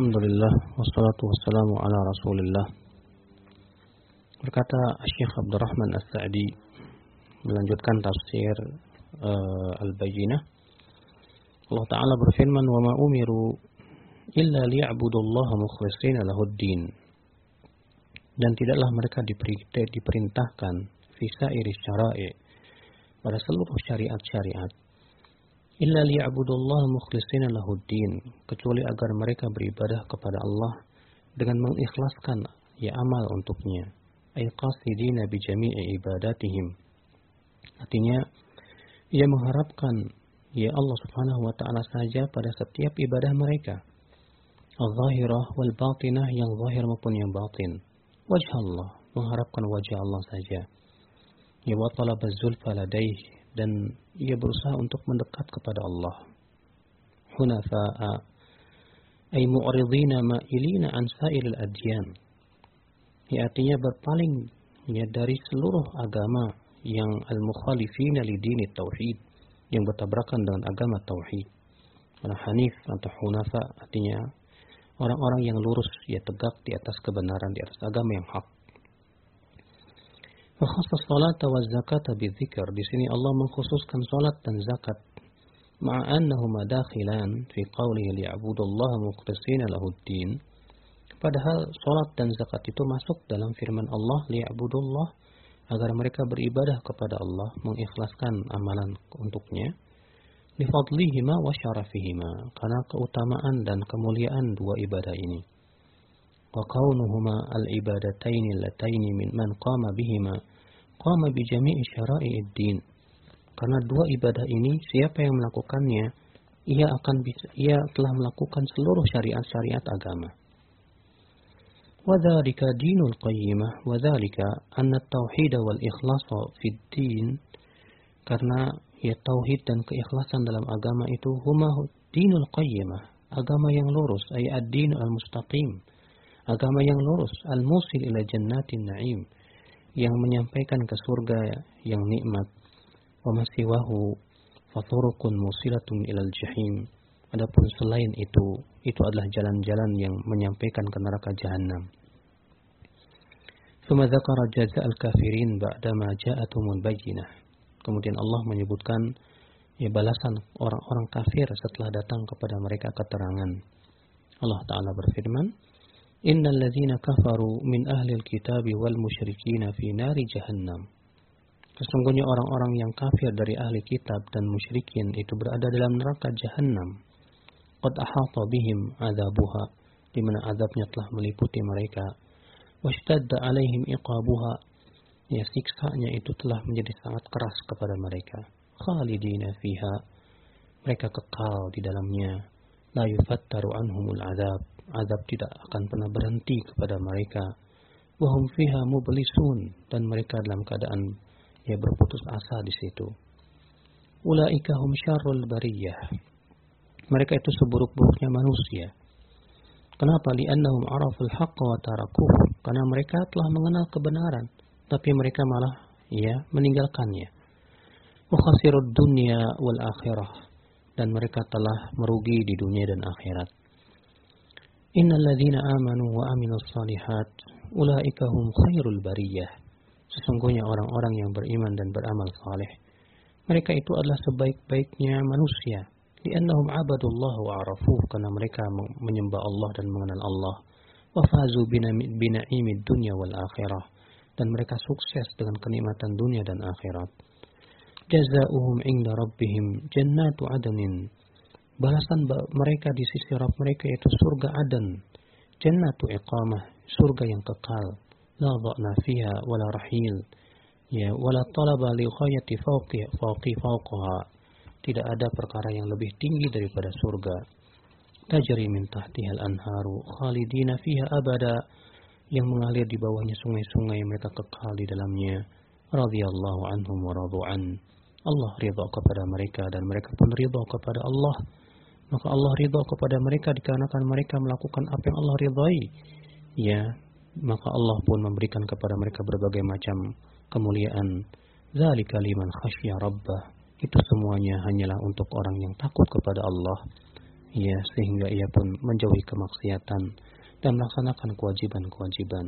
Alhamdulillah wassalatu wassalamu ala Rasulillah. Berkata Syekh Abdurrahman As-Sa'di melanjutkan tafsir uh, Al-Bayyinah. Allah Ta'ala berfirman, "Wa ma umiru illa liya'budullaha mukhlishina lahuddin." Dan tidaklah mereka diperintahkan visa syara'i pada seluruh syariat-syariat illa liya'budullaha mukhlishina lahuddin. Kecuali agar mereka beribadah kepada Allah dengan mengikhlaskan ya amal untuknya. Ay qasidina bi ibadatihim. Artinya ia mengharapkan ya Allah Subhanahu wa taala saja pada setiap ibadah mereka. Al-zahirah wal batinah yang zahir maupun yang batin. Wajah Allah mengharapkan wajah Allah saja. Ya wa talaba zulfa ladaihi dan ia berusaha untuk mendekat kepada Allah. Hunafa'a ay mu'ridina ma'ilina an sa'ilil adyan. Ya artinya berpaling ya dari seluruh agama yang al-mukhalifina li dini tauhid yang bertabrakan dengan agama tauhid. Karena hanif atau hunafa artinya orang-orang yang lurus ya tegak di atas kebenaran di atas agama yang hak. Fakhassas salat wa zakat bidzikr. Di sini Allah mengkhususkan salat dan zakat. Ma'annahuma dakhilan fi qawlihi liya'budullaha muqtasina lahuddin. Padahal salat dan zakat itu masuk dalam firman Allah liya'budullah agar mereka beribadah kepada Allah, mengikhlaskan amalan untuknya. Lifadlihima wa syarafihima. Karena keutamaan dan kemuliaan dua ibadah ini. وكونهما العبادتين اللتين من من قام بهما قام بجميع شرائع الدين karena dua ibadah ini siapa yang melakukannya ia akan bisa, ia telah melakukan seluruh syariat-syariat agama وذلك دين القيمة وذلك أن التوحيد والإخلاص في الدين karena ya tauhid dan keikhlasan dalam agama itu huma dinul qayyimah agama yang lurus ay ad-din al-mustaqim agama yang lurus, al-musil ila jannatin na'im, yang menyampaikan ke surga yang nikmat. Wa masiwahu faturukun musilatun ilal jahim. Adapun selain itu, itu adalah jalan-jalan yang menyampaikan ke neraka jahanam. ثم ذكر جزاء الكافرين بعدما جاءتهم البينة. Kemudian Allah menyebutkan ya balasan orang-orang kafir setelah datang kepada mereka keterangan. Allah Ta'ala berfirman, Ladzina kafaru min ahlil kitab wal musyrikin fi nari jahannam. Sesungguhnya orang-orang yang kafir dari ahli kitab dan musyrikin itu berada dalam neraka jahannam. Qad ahata bihim adzabuha, di mana azabnya telah meliputi mereka. Washtadda alaihim iqabuha, ya siksanya itu telah menjadi sangat keras kepada mereka. Khalidina fiha, mereka kekal di dalamnya. La yufattaru anhumul azab, azab tidak akan pernah berhenti kepada mereka. Wahum fiha mublisun dan mereka dalam keadaan ya berputus asa di situ. Ulaika hum syarrul bariyah. Mereka itu seburuk-buruknya manusia. Kenapa? Li'annahum araful haqqa wa tarakuh. Karena mereka telah mengenal kebenaran, tapi mereka malah ya meninggalkannya. Wa dunya wal akhirah dan mereka telah merugi di dunia dan akhirat. Ladzina amanu wa aminus salihat ulaika hum khairul bariyah. Sesungguhnya orang-orang yang beriman dan beramal saleh mereka itu adalah sebaik-baiknya manusia. Liannahum abadullah wa arafuh karena mereka menyembah Allah dan mengenal Allah. Wa fazu bina'imid dunya wal akhirah dan mereka sukses dengan kenikmatan dunia dan akhirat. Jazaohum inda rabbihim jannatu adnin balasan mereka di sisi Rabb mereka itu surga Aden, jannatu iqamah, surga yang kekal. La dha'na fiha wala rahil. Ya, wala talaba li ghayati fawqi fawqi fawqaha. Tidak ada perkara yang lebih tinggi daripada surga. Tajri min tahtihal anharu khalidina fiha abada yang mengalir di bawahnya sungai-sungai mereka kekal di dalamnya. Radhiyallahu anhum wa radu'an. Allah ridha kepada mereka dan mereka pun ridha kepada Allah maka Allah ridha kepada mereka dikarenakan mereka melakukan apa yang Allah ridhai. Ya, maka Allah pun memberikan kepada mereka berbagai macam kemuliaan. Zalika liman khasyya rabbah. Itu semuanya hanyalah untuk orang yang takut kepada Allah. ya sehingga ia pun menjauhi kemaksiatan dan melaksanakan kewajiban-kewajiban.